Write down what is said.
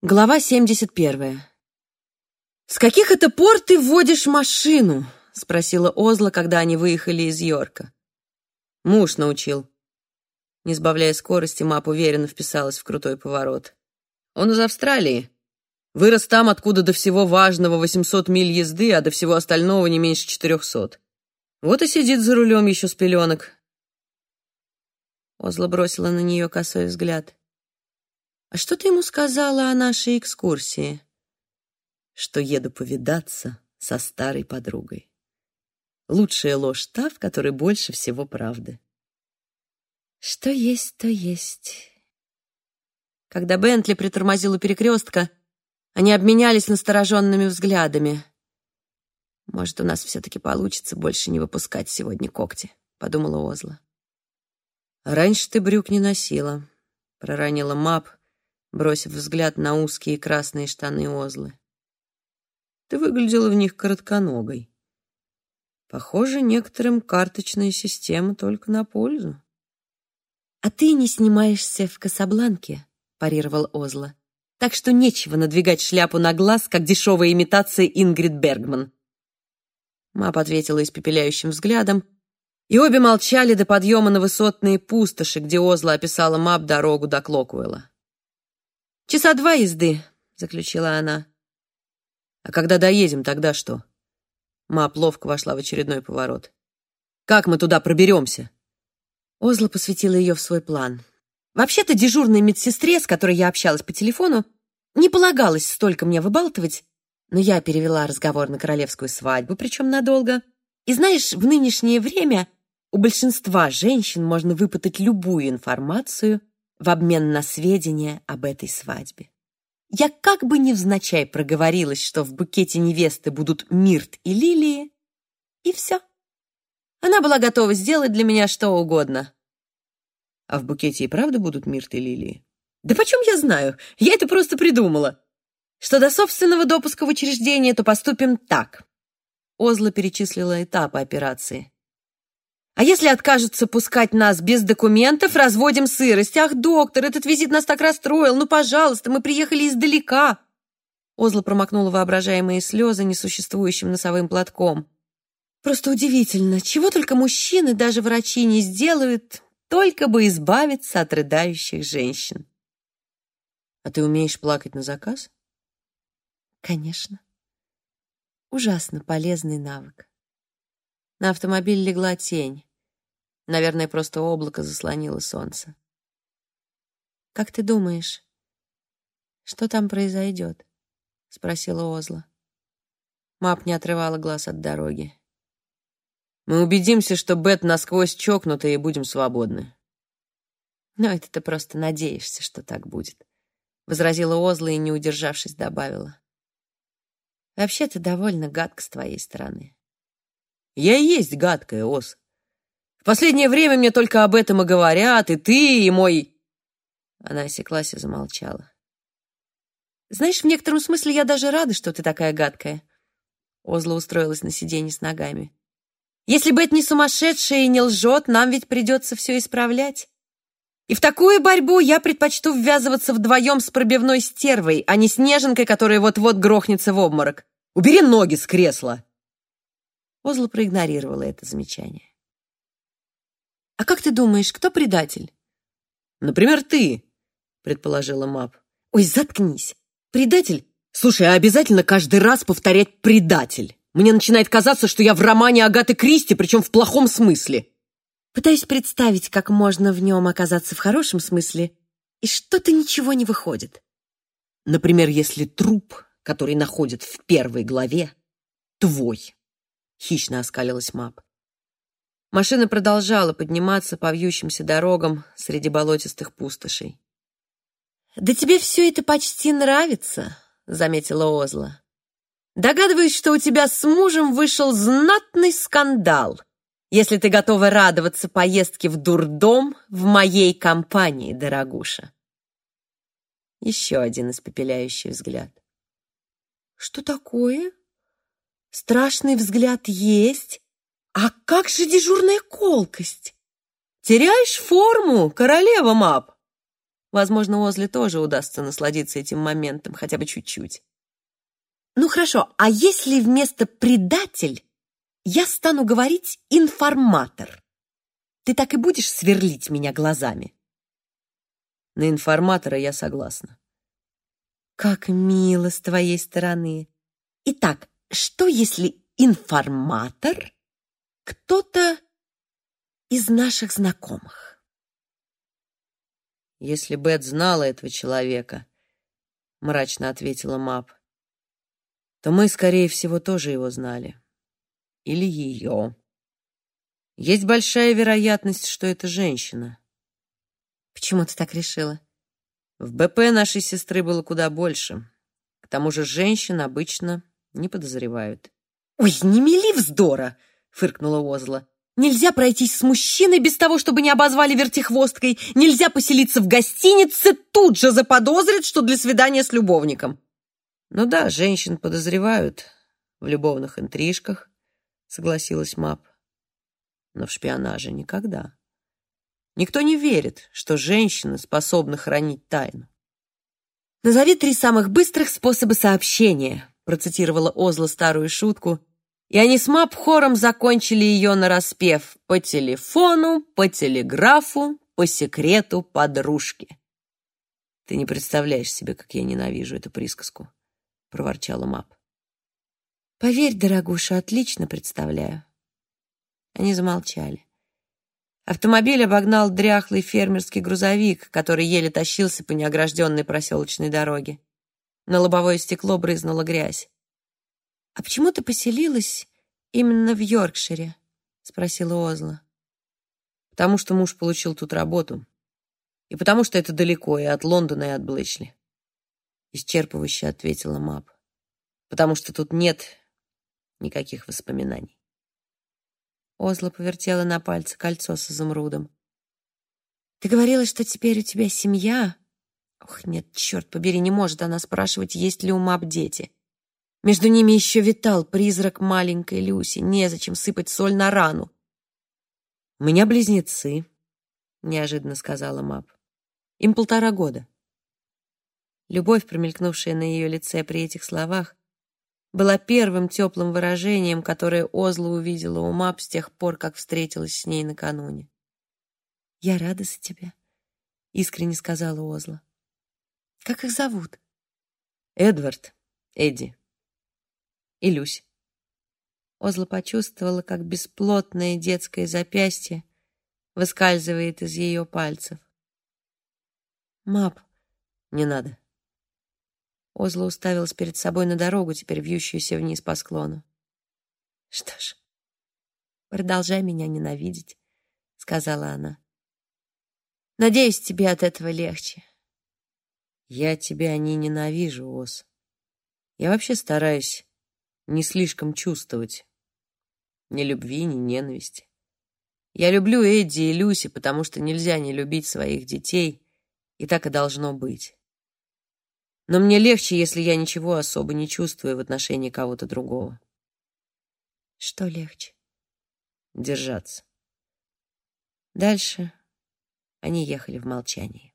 Глава 71. «С каких это пор ты водишь машину?» — спросила Озла, когда они выехали из Йорка. «Муж научил». Не сбавляя скорости, Мап уверенно вписалась в крутой поворот. «Он из Австралии. Вырос там, откуда до всего важного 800 миль езды, а до всего остального не меньше 400. Вот и сидит за рулем еще с пеленок». Озла бросила на нее косой взгляд. «А что ты ему сказала о нашей экскурсии?» «Что еду повидаться со старой подругой. Лучшая ложь та, в которой больше всего правды». «Что есть, то есть». Когда Бентли притормозил у перекрестка, они обменялись настороженными взглядами. «Может, у нас все-таки получится больше не выпускать сегодня когти», — подумала Озла. «Раньше ты брюк не носила», — проронила Мап, бросив взгляд на узкие красные штаны Озлы. Ты выглядела в них коротконогой. Похоже, некоторым карточная система только на пользу. «А ты не снимаешься в Касабланке», — парировал Озла. «Так что нечего надвигать шляпу на глаз, как дешевая имитация Ингрид Бергман». Мап ответила испепеляющим взглядом, и обе молчали до подъема на высотные пустоши, где Озла описала Мап дорогу до Клокуэлла. «Часа два езды», — заключила она. «А когда доедем, тогда что?» Мап ловко вошла в очередной поворот. «Как мы туда проберемся?» Озла посвятила ее в свой план. Вообще-то дежурной медсестре, с которой я общалась по телефону, не полагалось столько мне выбалтывать, но я перевела разговор на королевскую свадьбу, причем надолго. И знаешь, в нынешнее время у большинства женщин можно выпытать любую информацию в обмен на сведения об этой свадьбе. Я как бы невзначай проговорилась, что в букете невесты будут мирт и лилии, и все. Она была готова сделать для меня что угодно. А в букете и правда будут мирт и лилии? Да почем я знаю? Я это просто придумала. Что до собственного допуска в учреждение, то поступим так. Озла перечислила этапы операции. А если откажутся пускать нас без документов, разводим сырость. Ах, доктор, этот визит нас так расстроил. Ну, пожалуйста, мы приехали издалека. Озла промокнула воображаемые слезы несуществующим носовым платком. Просто удивительно, чего только мужчины, даже врачи, не сделают, только бы избавиться от рыдающих женщин. А ты умеешь плакать на заказ? Конечно. Ужасно полезный навык. На автомобиль легла тень. Наверное, просто облако заслонило солнце. «Как ты думаешь, что там произойдет?» — спросила Озла. Мап не отрывала глаз от дороги. «Мы убедимся, что Бет насквозь чокнутая, и будем свободны». «Но это ты просто надеешься, что так будет», — возразила Озла и, не удержавшись, добавила. «Вообще-то довольно гадко с твоей стороны». «Я и есть гадкая, Оз», в последнее время мне только об этом и говорят, и ты, и мой...» Она осеклась и замолчала. «Знаешь, в некотором смысле я даже рада, что ты такая гадкая». Озла устроилась на сиденье с ногами. «Если Бет не сумасшедшая и не лжет, нам ведь придется все исправлять. И в такую борьбу я предпочту ввязываться вдвоем с пробивной стервой, а не с неженкой, которая вот-вот грохнется в обморок. Убери ноги с кресла!» Озла проигнорировала это замечание. «А как ты думаешь, кто предатель?» «Например, ты», — предположила Мап. «Ой, заткнись. Предатель? Слушай, а обязательно каждый раз повторять «предатель». Мне начинает казаться, что я в романе Агаты Кристи, причем в плохом смысле». Пытаюсь представить, как можно в нем оказаться в хорошем смысле, и что-то ничего не выходит. Например, если труп, который находят в первой главе, твой. Хищно оскалилась Мап. Машина продолжала подниматься по вьющимся дорогам среди болотистых пустошей. «Да тебе все это почти нравится», — заметила Озла. «Догадываюсь, что у тебя с мужем вышел знатный скандал, если ты готова радоваться поездке в дурдом в моей компании, дорогуша». Еще один испепеляющий взгляд. «Что такое? Страшный взгляд есть?» А как же дежурная колкость? Теряешь форму, королева Мап? Возможно, Озли тоже удастся насладиться этим моментом, хотя бы чуть-чуть. Ну хорошо, а если вместо «предатель» я стану говорить «информатор»? Ты так и будешь сверлить меня глазами? На информатора я согласна. Как мило с твоей стороны. Итак, что если информатор кто-то из наших знакомых? Если Бет знала этого человека, мрачно ответила Мап, то мы, скорее всего, тоже его знали. Или ее. Есть большая вероятность, что это женщина. Почему ты так решила? В БП нашей сестры было куда больше. К тому же женщин обычно не подозревают. «Ой, не мели вздора!» — фыркнула Озла. «Нельзя пройтись с мужчиной без того, чтобы не обозвали вертихвосткой. Нельзя поселиться в гостинице, тут же заподозрят, что для свидания с любовником. Ну да, женщин подозревают в любовных интрижках, согласилась Мап. Но в шпионаже никогда. Никто не верит, что женщины способны хранить тайну. «Назови три самых быстрых способа сообщения», процитировала Озла старую шутку, и они с Мап хором закончили ее на распев по телефону, по телеграфу, по секрету подружки. Ты не представляешь себе, как я ненавижу эту присказку. — проворчала Мап. «Поверь, дорогуша, отлично представляю». Они замолчали. Автомобиль обогнал дряхлый фермерский грузовик, который еле тащился по неогражденной проселочной дороге. На лобовое стекло брызнула грязь. «А почему ты поселилась именно в Йоркшире?» — спросила Озла. «Потому что муж получил тут работу. И потому что это далеко и от Лондона, и от Блэчли исчерпывающе ответила Мап. Потому что тут нет никаких воспоминаний. Озла повертела на пальце кольцо с изумрудом. Ты говорила, что теперь у тебя семья? Ох, нет, черт побери, не может она спрашивать, есть ли у Мап дети. Между ними еще витал призрак маленькой Люси. Незачем сыпать соль на рану. «У меня близнецы», — неожиданно сказала Мап. «Им полтора года». Любовь, промелькнувшая на ее лице при этих словах, была первым теплым выражением, которое Озла увидела у Мап с тех пор, как встретилась с ней накануне. «Я рада за тебя», — искренне сказала Озла. «Как их зовут?» «Эдвард, Эдди и Люсь». Озла почувствовала, как бесплотное детское запястье выскальзывает из ее пальцев. «Мап, не надо», Озла уставилась перед собой на дорогу, теперь вьющуюся вниз по склону. «Что ж, продолжай меня ненавидеть», — сказала она. «Надеюсь, тебе от этого легче». «Я тебя не ненавижу, Оз. Я вообще стараюсь не слишком чувствовать ни любви, ни ненависти. Я люблю Эдди и Люси, потому что нельзя не любить своих детей, и так и должно быть. Но мне легче, если я ничего особо не чувствую в отношении кого-то другого. Что легче? Держаться. Дальше они ехали в молчании.